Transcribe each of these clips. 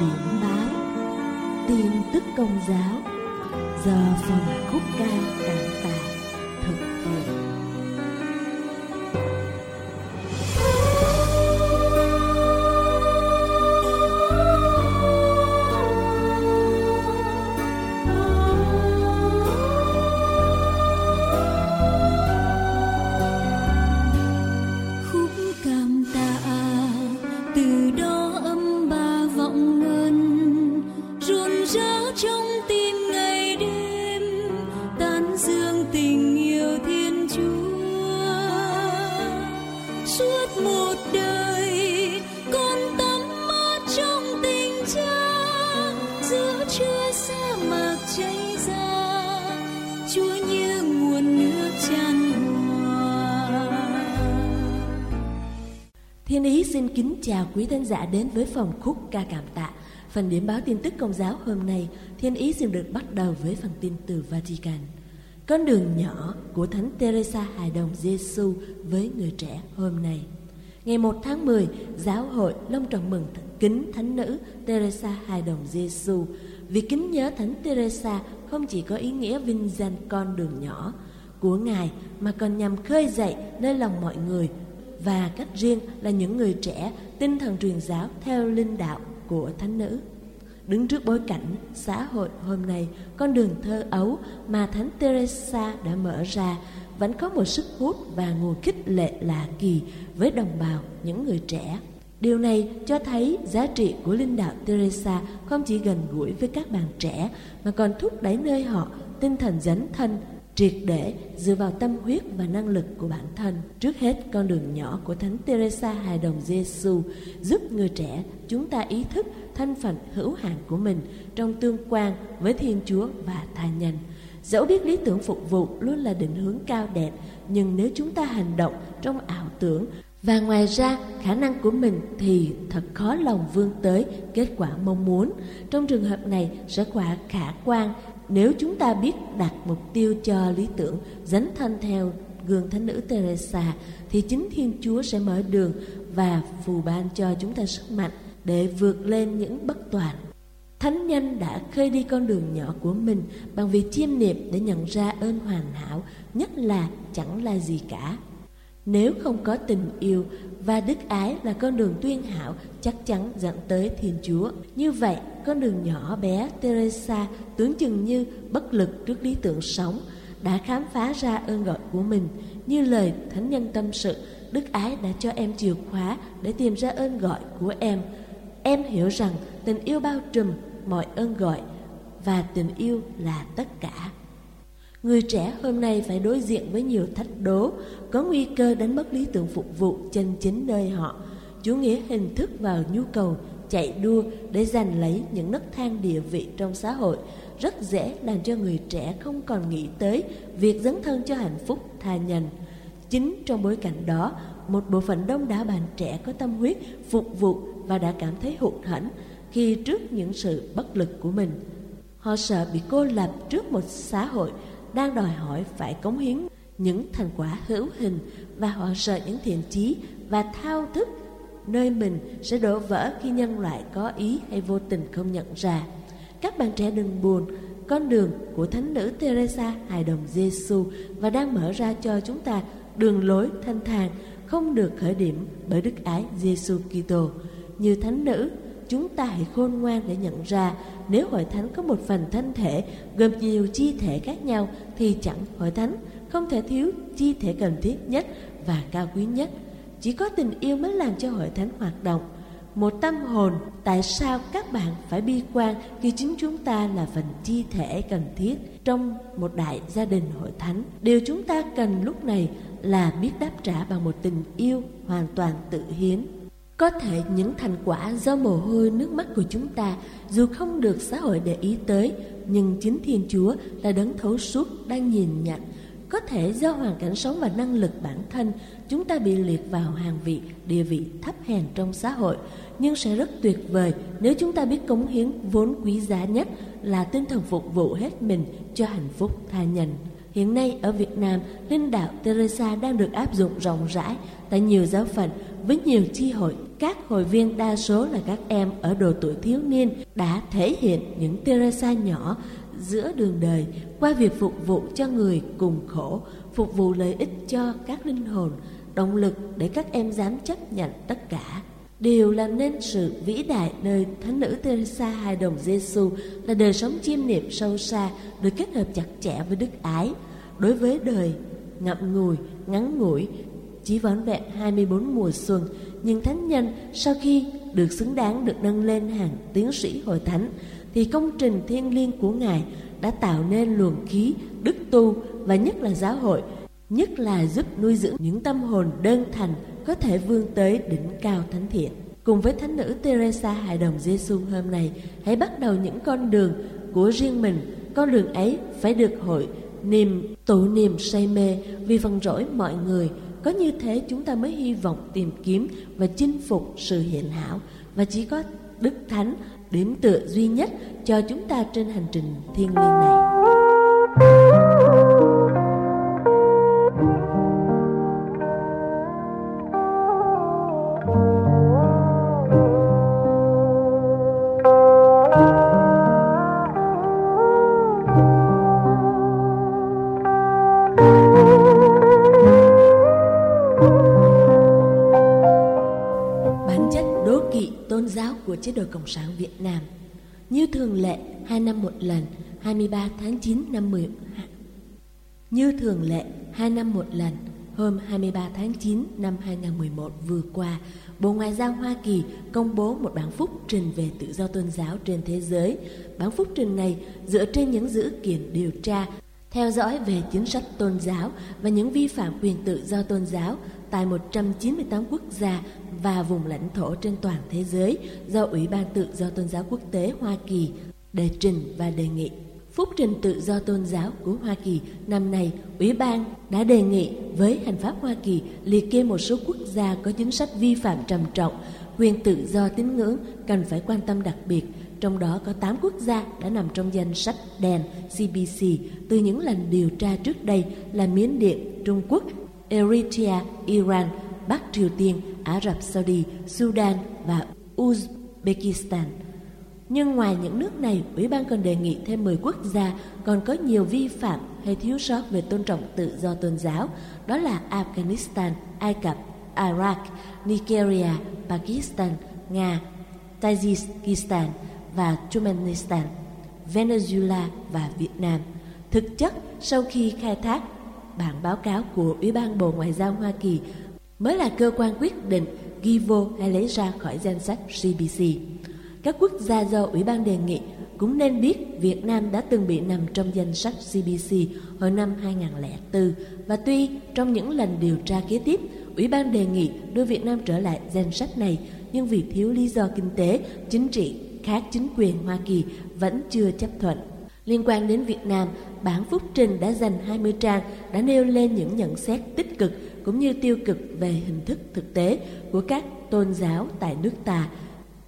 điểm báo. Tin tức công giáo. Giờ phần khúc ca. Thiên Ý xin kính chào quý thính giả đến với phòng khúc ca cảm tạ. Phần điểm báo tin tức công giáo hôm nay, Thiên Ý xin được bắt đầu với phần tin từ Vatican. Con đường nhỏ của Thánh Teresa hài đồng Giêsu với người trẻ hôm nay. Ngày 1 tháng 10, giáo hội long trọng mừng kính thánh nữ Teresa hài đồng Giêsu. Việc kính nhớ Thánh Teresa không chỉ có ý nghĩa vinh danh con đường nhỏ của Ngài mà còn nhằm khơi dậy nơi lòng mọi người và cách riêng là những người trẻ tinh thần truyền giáo theo linh đạo của thánh nữ. Đứng trước bối cảnh xã hội hôm nay, con đường thơ ấu mà Thánh Teresa đã mở ra vẫn có một sức hút và nguồn khích lệ lạ kỳ với đồng bào những người trẻ. Điều này cho thấy giá trị của linh đạo Teresa không chỉ gần gũi với các bạn trẻ mà còn thúc đẩy nơi họ tinh thần dấn thân triệt để dựa vào tâm huyết và năng lực của bản thân. Trước hết, con đường nhỏ của Thánh Teresa hài đồng Giêsu giúp người trẻ chúng ta ý thức thân phận hữu hạn của mình trong tương quan với Thiên Chúa và tha nhân. Dẫu biết lý tưởng phục vụ luôn là định hướng cao đẹp, nhưng nếu chúng ta hành động trong ảo tưởng và ngoài ra khả năng của mình thì thật khó lòng vươn tới kết quả mong muốn. Trong trường hợp này sẽ quả khả quan nếu chúng ta biết đặt mục tiêu cho lý tưởng dấn thân theo gương thánh nữ Teresa thì chính Thiên Chúa sẽ mở đường và phù ban cho chúng ta sức mạnh để vượt lên những bất toàn. Thánh nhân đã khơi đi con đường nhỏ của mình bằng việc chiêm niệm để nhận ra ơn hoàn hảo, nhất là chẳng là gì cả. Nếu không có tình yêu và đức ái là con đường tuyên hảo chắc chắn dẫn tới Thiên Chúa. Như vậy, con đường nhỏ bé Teresa tưởng chừng như bất lực trước lý tưởng sống đã khám phá ra ơn gọi của mình. Như lời Thánh Nhân tâm sự, đức ái đã cho em chìa khóa để tìm ra ơn gọi của em. Em hiểu rằng tình yêu bao trùm mọi ơn gọi và tình yêu là tất cả. Người trẻ hôm nay phải đối diện với nhiều thách đố, có nguy cơ đánh mất lý tưởng phục vụ chân chính nơi họ. Chủ nghĩa hình thức vào nhu cầu chạy đua để giành lấy những nấc thang địa vị trong xã hội rất dễ làm cho người trẻ không còn nghĩ tới việc dấn thân cho hạnh phúc tha nhân. Chính trong bối cảnh đó, một bộ phận đông đảo bạn trẻ có tâm huyết phục vụ và đã cảm thấy hụt hẫng khi trước những sự bất lực của mình. Họ sợ bị cô lập trước một xã hội đang đòi hỏi phải cống hiến những thành quả hữu hình và họ sợ những thiện chí và thao thức nơi mình sẽ đổ vỡ khi nhân loại có ý hay vô tình không nhận ra. Các bạn trẻ đừng buồn, con đường của Thánh nữ Teresa hài đồng Giêsu và đang mở ra cho chúng ta đường lối thanh thản không được khởi điểm bởi đức ái Giêsu Kitô. Như thánh nữ, chúng ta hãy khôn ngoan để nhận ra nếu hội thánh có một phần thân thể gồm nhiều chi thể khác nhau thì chẳng hội thánh không thể thiếu chi thể cần thiết nhất và cao quý nhất. Chỉ có tình yêu mới làm cho hội thánh hoạt động. Một tâm hồn, tại sao các bạn phải bi quan khi chính chúng ta là phần chi thể cần thiết trong một đại gia đình hội thánh? Điều chúng ta cần lúc này là biết đáp trả bằng một tình yêu hoàn toàn tự hiến. Có thể những thành quả do mồ hôi nước mắt của chúng ta dù không được xã hội để ý tới, nhưng chính Thiên Chúa là đấng thấu suốt đang nhìn nhận. Có thể do hoàn cảnh sống và năng lực bản thân, chúng ta bị liệt vào hàng vị, địa vị thấp hèn trong xã hội. Nhưng sẽ rất tuyệt vời nếu chúng ta biết cống hiến vốn quý giá nhất là tinh thần phục vụ hết mình cho hạnh phúc tha nhân. Hiện nay ở Việt Nam, linh đạo Teresa đang được áp dụng rộng rãi tại nhiều giáo phận với nhiều chi hội các hội viên đa số là các em ở độ tuổi thiếu niên đã thể hiện những Teresa nhỏ giữa đường đời qua việc phục vụ cho người cùng khổ, phục vụ lợi ích cho các linh hồn, động lực để các em dám chấp nhận tất cả. Điều làm nên sự vĩ đại nơi Thánh nữ Teresa hài đồng Giêsu là đời sống chiêm niệm sâu xa được kết hợp chặt chẽ với đức ái. Đối với đời ngậm ngùi, ngắn ngủi, chỉ vỏn vẹn 24 mùa xuân, nhưng thánh nhân sau khi được xứng đáng được nâng lên hàng tiến sĩ hội thánh, thì công trình thiên liêng của Ngài đã tạo nên luồng khí, đức tu và nhất là giáo hội, nhất là giúp nuôi dưỡng những tâm hồn đơn thành có thể vươn tới đỉnh cao thánh thiện. Cùng với thánh nữ Teresa hài đồng Giêsu hôm nay, hãy bắt đầu những con đường của riêng mình. Con đường ấy phải được hội niềm tụ niềm say mê vì phần rỗi mọi người. Có như thế chúng ta mới hy vọng tìm kiếm và chinh phục sự hiện hảo và chỉ có Đức Thánh, điểm tựa duy nhất cho chúng ta trên hành trình thiên liêng này. Của chế độ Cộng sản Việt Nam. Như thường lệ, hai năm một lần, 23 tháng 9 năm 10 Như thường lệ, hai năm một lần, hôm 23 tháng 9 năm 2011 vừa qua, Bộ Ngoại giao Hoa Kỳ công bố một bản phúc trình về tự do tôn giáo trên thế giới. Bản phúc trình này dựa trên những dữ kiện điều tra, theo dõi về chính sách tôn giáo và những vi phạm quyền tự do tôn giáo tại 198 quốc gia và vùng lãnh thổ trên toàn thế giới do Ủy ban Tự do Tôn giáo Quốc tế Hoa Kỳ đề trình và đề nghị. Phúc trình tự do tôn giáo của Hoa Kỳ năm nay, Ủy ban đã đề nghị với hành pháp Hoa Kỳ liệt kê một số quốc gia có chính sách vi phạm trầm trọng, quyền tự do tín ngưỡng cần phải quan tâm đặc biệt. Trong đó có 8 quốc gia đã nằm trong danh sách đèn CBC từ những lần điều tra trước đây là Miến Điện, Trung Quốc, Eritrea, Iran, Bắc Triều Tiên, Ả Rập Saudi, Sudan và Uzbekistan. Nhưng ngoài những nước này, Ủy ban còn đề nghị thêm 10 quốc gia còn có nhiều vi phạm hay thiếu sót về tôn trọng tự do tôn giáo, đó là Afghanistan, Ai Cập, Iraq, Nigeria, Pakistan, Nga, Tajikistan và Turkmenistan, Venezuela và Việt Nam. Thực chất, sau khi khai thác bản báo cáo của Ủy ban Bộ Ngoại giao Hoa Kỳ mới là cơ quan quyết định ghi vô hay lấy ra khỏi danh sách CBC. Các quốc gia do Ủy ban đề nghị cũng nên biết Việt Nam đã từng bị nằm trong danh sách CBC hồi năm 2004 và tuy trong những lần điều tra kế tiếp, Ủy ban đề nghị đưa Việt Nam trở lại danh sách này nhưng vì thiếu lý do kinh tế, chính trị khác chính quyền Hoa Kỳ vẫn chưa chấp thuận. Liên quan đến Việt Nam, bản phúc trình đã dành 20 trang đã nêu lên những nhận xét tích cực cũng như tiêu cực về hình thức thực tế của các tôn giáo tại nước ta.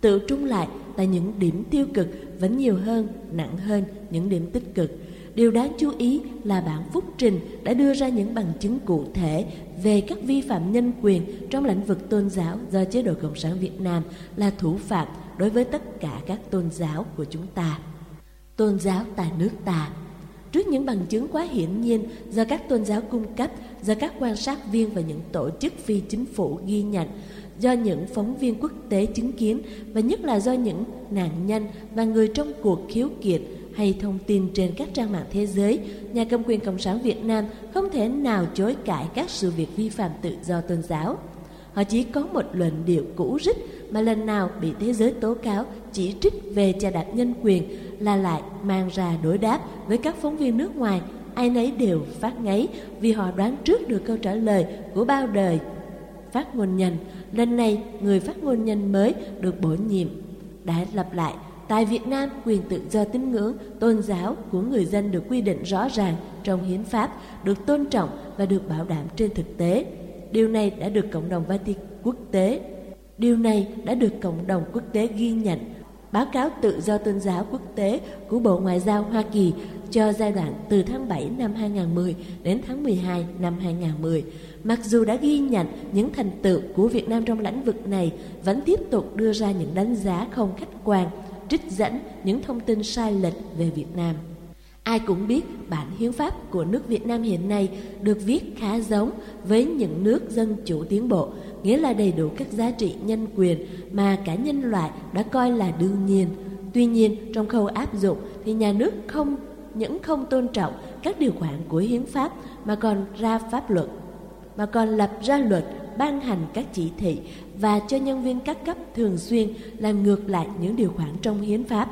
Tự trung lại tại những điểm tiêu cực vẫn nhiều hơn, nặng hơn những điểm tích cực. Điều đáng chú ý là bản phúc trình đã đưa ra những bằng chứng cụ thể về các vi phạm nhân quyền trong lĩnh vực tôn giáo do chế độ Cộng sản Việt Nam là thủ phạm đối với tất cả các tôn giáo của chúng ta. Tôn giáo tại nước ta Trước những bằng chứng quá hiển nhiên do các tôn giáo cung cấp, do các quan sát viên và những tổ chức phi chính phủ ghi nhận, do những phóng viên quốc tế chứng kiến và nhất là do những nạn nhân và người trong cuộc khiếu kiện hay thông tin trên các trang mạng thế giới, nhà cầm quyền Cộng sản Việt Nam không thể nào chối cãi các sự việc vi phạm tự do tôn giáo. Họ chỉ có một luận điệu cũ rích mà lần nào bị thế giới tố cáo chỉ trích về trà đạp nhân quyền là lại mang ra đối đáp với các phóng viên nước ngoài ai nấy đều phát ngáy vì họ đoán trước được câu trả lời của bao đời. Phát ngôn nhân, lần này người phát ngôn nhân mới được bổ nhiệm. Đã lặp lại, tại Việt Nam, quyền tự do tín ngưỡng, tôn giáo của người dân được quy định rõ ràng trong hiến pháp, được tôn trọng và được bảo đảm trên thực tế. Điều này đã được cộng đồng Vatican quốc tế, điều này đã được cộng đồng quốc tế ghi nhận báo cáo tự do tôn giáo quốc tế của Bộ Ngoại giao Hoa Kỳ cho giai đoạn từ tháng 7 năm 2010 đến tháng 12 năm 2010. Mặc dù đã ghi nhận những thành tựu của Việt Nam trong lĩnh vực này, vẫn tiếp tục đưa ra những đánh giá không khách quan, trích dẫn những thông tin sai lệch về Việt Nam. Ai cũng biết bản hiến pháp của nước Việt Nam hiện nay được viết khá giống với những nước dân chủ tiến bộ, nghĩa là đầy đủ các giá trị nhân quyền mà cả nhân loại đã coi là đương nhiên. Tuy nhiên, trong khâu áp dụng thì nhà nước không những không tôn trọng các điều khoản của hiến pháp mà còn ra pháp luật, mà còn lập ra luật, ban hành các chỉ thị và cho nhân viên các cấp thường xuyên làm ngược lại những điều khoản trong hiến pháp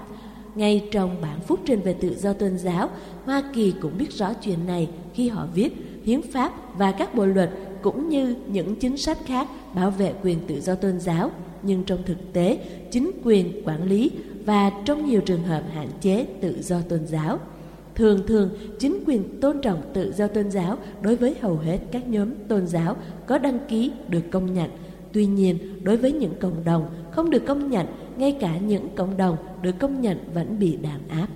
ngay trong bản phúc trình về tự do tôn giáo, Hoa Kỳ cũng biết rõ chuyện này khi họ viết hiến pháp và các bộ luật cũng như những chính sách khác bảo vệ quyền tự do tôn giáo. Nhưng trong thực tế, chính quyền quản lý và trong nhiều trường hợp hạn chế tự do tôn giáo. Thường thường, chính quyền tôn trọng tự do tôn giáo đối với hầu hết các nhóm tôn giáo có đăng ký được công nhận. Tuy nhiên, đối với những cộng đồng không được công nhận, ngay cả những cộng đồng được công nhận vẫn bị đàn áp.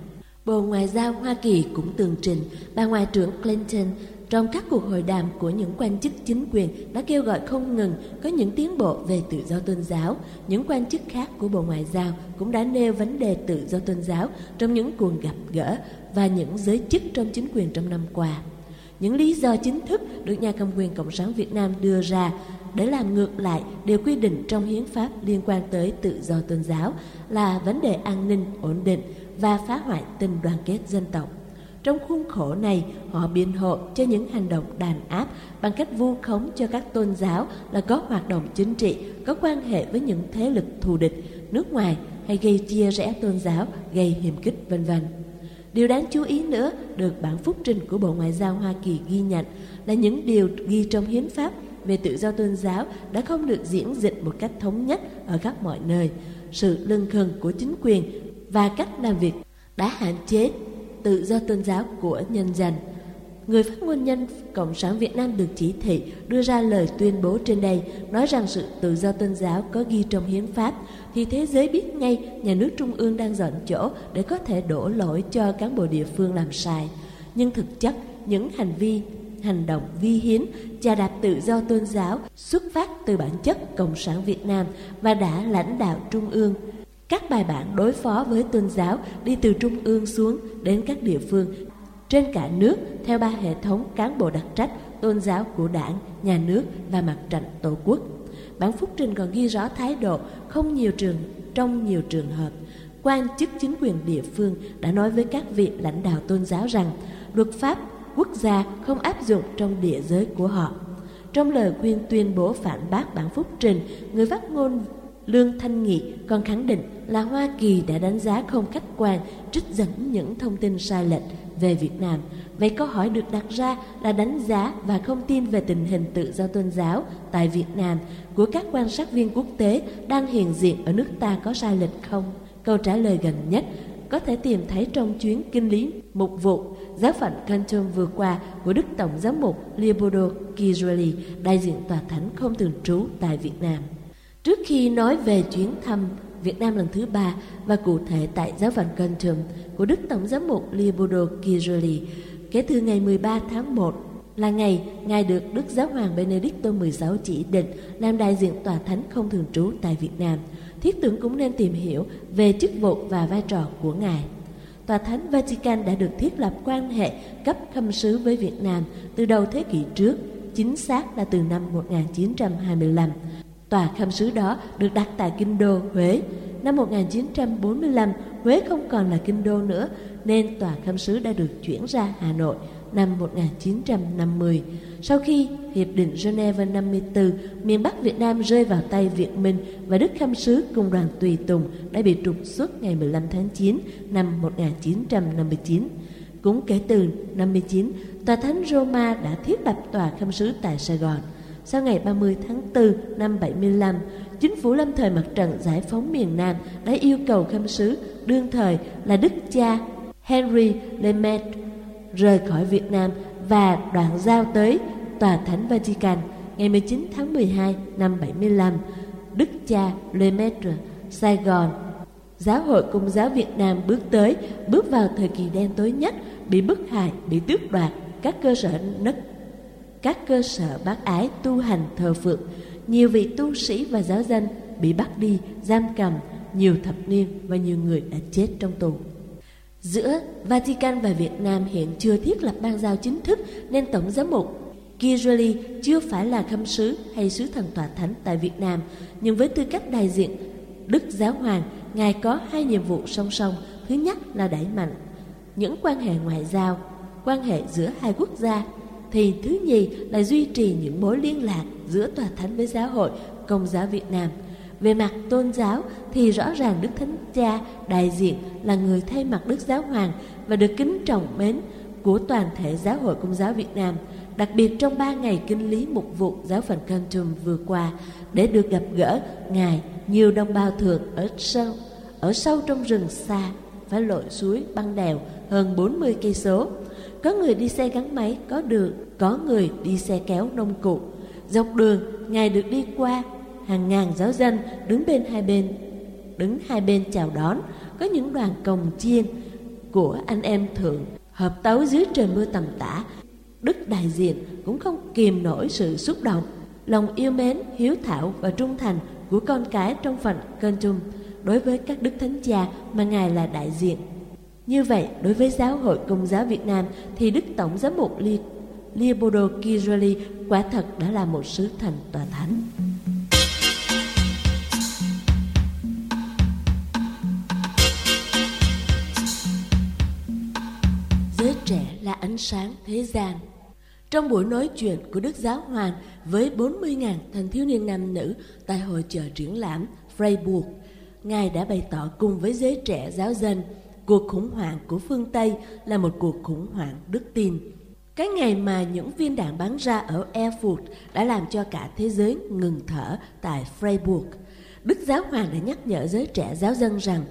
Bộ Ngoại giao Hoa Kỳ cũng tường trình, bà Ngoại trưởng Clinton, trong các cuộc hội đàm của những quan chức chính quyền đã kêu gọi không ngừng có những tiến bộ về tự do tôn giáo. Những quan chức khác của Bộ Ngoại giao cũng đã nêu vấn đề tự do tôn giáo trong những cuộc gặp gỡ và những giới chức trong chính quyền trong năm qua. Những lý do chính thức được nhà cầm quyền Cộng sản Việt Nam đưa ra để làm ngược lại điều quy định trong hiến pháp liên quan tới tự do tôn giáo là vấn đề an ninh, ổn định và phá hoại tình đoàn kết dân tộc. Trong khuôn khổ này, họ biện hộ cho những hành động đàn áp bằng cách vu khống cho các tôn giáo là có hoạt động chính trị, có quan hệ với những thế lực thù địch, nước ngoài hay gây chia rẽ tôn giáo, gây hiểm kích vân vân. Điều đáng chú ý nữa, được bản phúc trình của Bộ Ngoại giao Hoa Kỳ ghi nhận là những điều ghi trong hiến pháp về tự do tôn giáo đã không được diễn dịch một cách thống nhất ở khắp mọi nơi. Sự lưng khừng của chính quyền và cách làm việc đã hạn chế tự do tôn giáo của nhân dân. Người phát ngôn nhân Cộng sản Việt Nam được chỉ thị đưa ra lời tuyên bố trên đây nói rằng sự tự do tôn giáo có ghi trong hiến pháp thì thế giới biết ngay nhà nước trung ương đang dọn chỗ để có thể đổ lỗi cho cán bộ địa phương làm sai. Nhưng thực chất những hành vi hành động vi hiến, chà đạp tự do tôn giáo xuất phát từ bản chất Cộng sản Việt Nam và đã lãnh đạo Trung ương. Các bài bản đối phó với tôn giáo đi từ Trung ương xuống đến các địa phương trên cả nước theo ba hệ thống cán bộ đặc trách tôn giáo của đảng, nhà nước và mặt trận tổ quốc. Bản phúc trình còn ghi rõ thái độ không nhiều trường trong nhiều trường hợp. Quan chức chính quyền địa phương đã nói với các vị lãnh đạo tôn giáo rằng luật pháp quốc gia không áp dụng trong địa giới của họ. Trong lời khuyên tuyên bố phản bác bản phúc trình, người phát ngôn Lương Thanh Nghị còn khẳng định là Hoa Kỳ đã đánh giá không khách quan, trích dẫn những thông tin sai lệch về Việt Nam. Vậy câu hỏi được đặt ra là đánh giá và không tin về tình hình tự do tôn giáo tại Việt Nam của các quan sát viên quốc tế đang hiện diện ở nước ta có sai lệch không? Câu trả lời gần nhất có thể tìm thấy trong chuyến kinh lý mục vụ giáo phận Canton vừa qua của Đức Tổng giám mục Leopoldo Kireli, đại diện tòa thánh không thường trú tại Việt Nam. Trước khi nói về chuyến thăm Việt Nam lần thứ ba và cụ thể tại giáo phận Canton của Đức Tổng giám mục Leopoldo Kirili kể từ ngày 13 tháng 1 là ngày Ngài được Đức Giáo hoàng Benedicto XVI chỉ định làm đại diện tòa thánh không thường trú tại Việt Nam – thiết tưởng cũng nên tìm hiểu về chức vụ và vai trò của Ngài. Tòa Thánh Vatican đã được thiết lập quan hệ cấp khâm sứ với Việt Nam từ đầu thế kỷ trước, chính xác là từ năm 1925. Tòa khâm sứ đó được đặt tại Kinh Đô, Huế. Năm 1945, Huế không còn là Kinh Đô nữa, nên tòa khâm sứ đã được chuyển ra Hà Nội năm 1950. Sau khi Hiệp định Geneva 54, miền Bắc Việt Nam rơi vào tay Việt Minh và Đức Khâm Sứ cùng đoàn Tùy Tùng đã bị trục xuất ngày 15 tháng 9 năm 1959. Cũng kể từ 59, Tòa Thánh Roma đã thiết lập tòa khâm sứ tại Sài Gòn. Sau ngày 30 tháng 4 năm 75, chính phủ lâm thời mặt trận giải phóng miền Nam đã yêu cầu khâm sứ đương thời là Đức cha Henry Lemaitre rời khỏi Việt Nam và đoạn giao tới Tòa Thánh Vatican ngày 19 tháng 12 năm 75. Đức cha Lemaitre, Sài Gòn, Giáo hội Công giáo Việt Nam bước tới, bước vào thời kỳ đen tối nhất, bị bức hại, bị tước đoạt, các cơ sở nứt các cơ sở bác ái tu hành thờ phượng, nhiều vị tu sĩ và giáo dân bị bắt đi, giam cầm nhiều thập niên và nhiều người đã chết trong tù. Giữa Vatican và Việt Nam hiện chưa thiết lập ban giao chính thức nên Tổng giám mục Kirili chưa phải là khâm sứ hay sứ thần tòa thánh tại Việt Nam, nhưng với tư cách đại diện Đức Giáo Hoàng, Ngài có hai nhiệm vụ song song. Thứ nhất là đẩy mạnh những quan hệ ngoại giao, quan hệ giữa hai quốc gia, thì thứ nhì là duy trì những mối liên lạc giữa tòa thánh với giáo hội Công giáo Việt Nam. Về mặt tôn giáo thì rõ ràng Đức Thánh Cha đại diện là người thay mặt Đức Giáo Hoàng và được kính trọng mến của toàn thể giáo hội Công giáo Việt Nam. Đặc biệt trong ba ngày kinh lý mục vụ giáo phận Cantum vừa qua để được gặp gỡ Ngài, nhiều đồng bào thường ở sâu, ở sâu trong rừng xa phải lội suối băng đèo hơn 40 cây số. Có người đi xe gắn máy có đường, có người đi xe kéo nông cụ. Dọc đường, Ngài được đi qua hàng ngàn giáo dân đứng bên hai bên, đứng hai bên chào đón. Có những đoàn cồng chiên của anh em thượng hợp tấu dưới trời mưa tầm tã. Đức đại diện cũng không kìm nổi sự xúc động, lòng yêu mến, hiếu thảo và trung thành của con cái trong phần cơn trung đối với các đức thánh cha mà Ngài là đại diện. Như vậy, đối với giáo hội Công giáo Việt Nam thì Đức Tổng giám mục Leopoldo Kirali quả thật đã là một sứ thần tòa thánh. Giới trẻ là ánh sáng thế gian. Trong buổi nói chuyện của Đức Giáo Hoàng với 40.000 thanh thiếu niên nam nữ tại hội chợ triển lãm Freiburg, Ngài đã bày tỏ cùng với giới trẻ giáo dân cuộc khủng hoảng của phương Tây là một cuộc khủng hoảng đức tin. Cái ngày mà những viên đạn bắn ra ở Erfurt đã làm cho cả thế giới ngừng thở tại Freiburg. Đức Giáo Hoàng đã nhắc nhở giới trẻ giáo dân rằng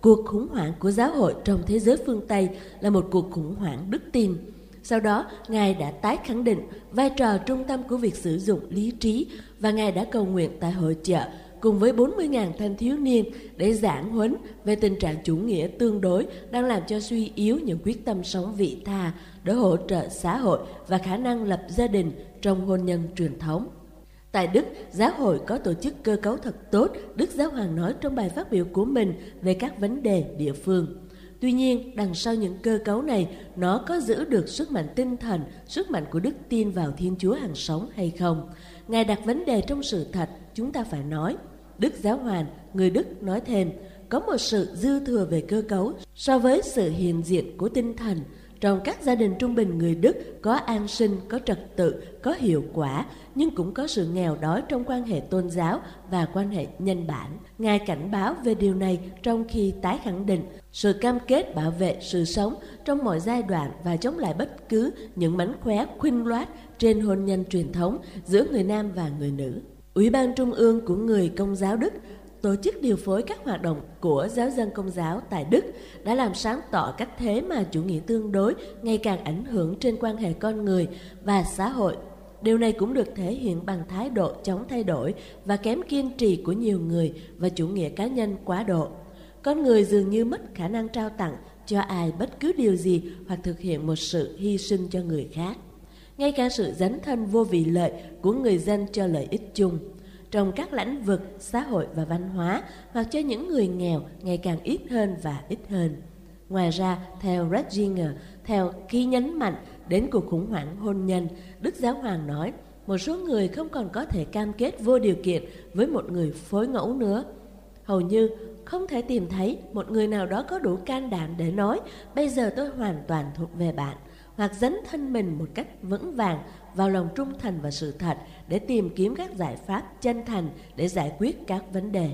cuộc khủng hoảng của giáo hội trong thế giới phương Tây là một cuộc khủng hoảng đức tin. Sau đó, Ngài đã tái khẳng định vai trò trung tâm của việc sử dụng lý trí và Ngài đã cầu nguyện tại hội chợ cùng với 40.000 thanh thiếu niên để giảng huấn về tình trạng chủ nghĩa tương đối đang làm cho suy yếu những quyết tâm sống vị tha để hỗ trợ xã hội và khả năng lập gia đình trong hôn nhân truyền thống. Tại Đức, giáo hội có tổ chức cơ cấu thật tốt, Đức Giáo Hoàng nói trong bài phát biểu của mình về các vấn đề địa phương. Tuy nhiên, đằng sau những cơ cấu này, nó có giữ được sức mạnh tinh thần, sức mạnh của đức tin vào Thiên Chúa hàng sống hay không? Ngài đặt vấn đề trong sự thật, chúng ta phải nói – Đức Giáo Hoàng, người Đức nói thêm, có một sự dư thừa về cơ cấu so với sự hiện diện của tinh thần. Trong các gia đình trung bình người Đức có an sinh, có trật tự, có hiệu quả, nhưng cũng có sự nghèo đói trong quan hệ tôn giáo và quan hệ nhân bản. Ngài cảnh báo về điều này trong khi tái khẳng định sự cam kết bảo vệ sự sống trong mọi giai đoạn và chống lại bất cứ những mánh khóe khuynh loát trên hôn nhân truyền thống giữa người nam và người nữ. Ủy ban Trung ương của người Công giáo Đức tổ chức điều phối các hoạt động của giáo dân công giáo tại Đức đã làm sáng tỏ cách thế mà chủ nghĩa tương đối ngày càng ảnh hưởng trên quan hệ con người và xã hội. Điều này cũng được thể hiện bằng thái độ chống thay đổi và kém kiên trì của nhiều người và chủ nghĩa cá nhân quá độ. Con người dường như mất khả năng trao tặng cho ai bất cứ điều gì hoặc thực hiện một sự hy sinh cho người khác ngay cả sự dấn thân vô vị lợi của người dân cho lợi ích chung trong các lĩnh vực xã hội và văn hóa hoặc cho những người nghèo ngày càng ít hơn và ít hơn. Ngoài ra, theo Ratzinger, theo khi nhấn mạnh đến cuộc khủng hoảng hôn nhân, Đức Giáo Hoàng nói, một số người không còn có thể cam kết vô điều kiện với một người phối ngẫu nữa. Hầu như không thể tìm thấy một người nào đó có đủ can đảm để nói bây giờ tôi hoàn toàn thuộc về bạn hoặc dấn thân mình một cách vững vàng vào lòng trung thành và sự thật để tìm kiếm các giải pháp chân thành để giải quyết các vấn đề.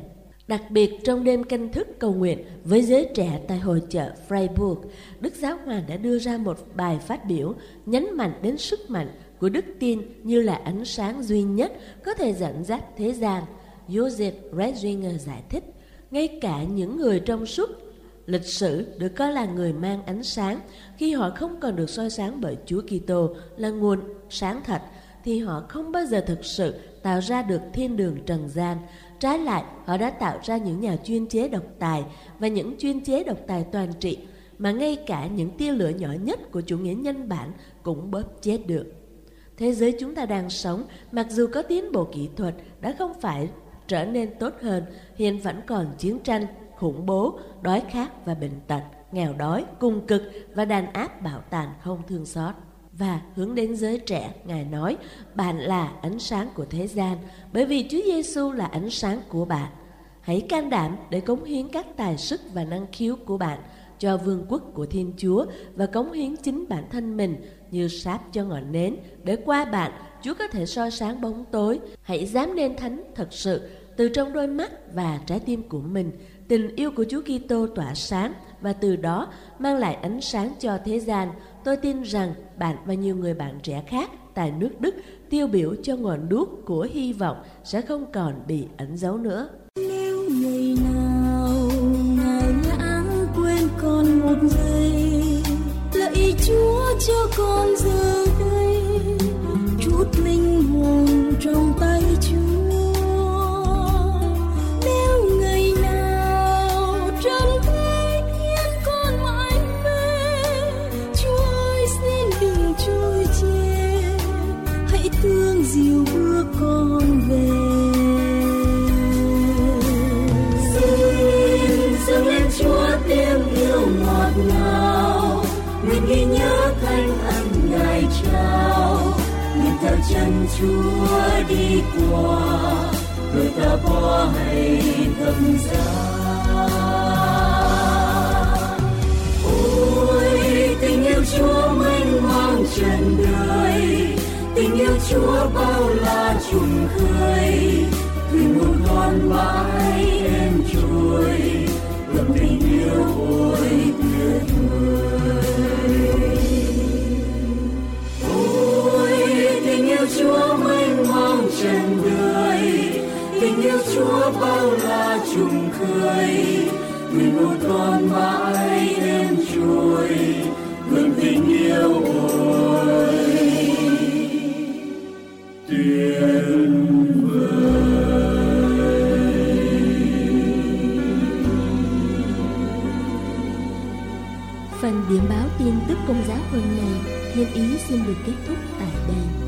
Đặc biệt trong đêm canh thức cầu nguyện với giới trẻ tại hội chợ Freiburg, Đức Giáo Hoàng đã đưa ra một bài phát biểu nhấn mạnh đến sức mạnh của đức tin như là ánh sáng duy nhất có thể dẫn dắt thế gian. Joseph Ratzinger giải thích, ngay cả những người trong suốt lịch sử được coi là người mang ánh sáng. Khi họ không còn được soi sáng bởi Chúa Kitô là nguồn sáng thật thì họ không bao giờ thực sự tạo ra được thiên đường trần gian. Trái lại, họ đã tạo ra những nhà chuyên chế độc tài và những chuyên chế độc tài toàn trị mà ngay cả những tia lửa nhỏ nhất của chủ nghĩa nhân bản cũng bóp chết được. Thế giới chúng ta đang sống, mặc dù có tiến bộ kỹ thuật đã không phải trở nên tốt hơn, hiện vẫn còn chiến tranh, khủng bố, đói khát và bệnh tật, nghèo đói, cung cực và đàn áp bạo tàn không thương xót. Và hướng đến giới trẻ, Ngài nói, bạn là ánh sáng của thế gian, bởi vì Chúa Giêsu là ánh sáng của bạn. Hãy can đảm để cống hiến các tài sức và năng khiếu của bạn cho vương quốc của Thiên Chúa và cống hiến chính bản thân mình như sáp cho ngọn nến để qua bạn Chúa có thể soi sáng bóng tối. Hãy dám nên thánh thật sự từ trong đôi mắt và trái tim của mình. Tình yêu của Chúa Kitô tỏa sáng và từ đó mang lại ánh sáng cho thế gian. Tôi tin rằng bạn và nhiều người bạn trẻ khác tại nước Đức tiêu biểu cho ngọn đuốc của hy vọng sẽ không còn bị ẩn giấu nữa. Nếu ngày nào Chúa đi qua, người ta bỏ hay thầm giá ôi, tình yêu Chúa mênh mang trần đời tình yêu Chúa bao la trùng khơi. Thuyền một con mãi em trôi ngập tình yêu ôi tuyệt vời. Chúa mênh mang trần đời tình yêu Chúa bao la trùng khơi người một con mãi đêm trôi luôn tình yêu ôi. Tuyệt Phần điểm báo tin tức công giáo hôm nay, Thiên Ý xin được kết thúc tại đây.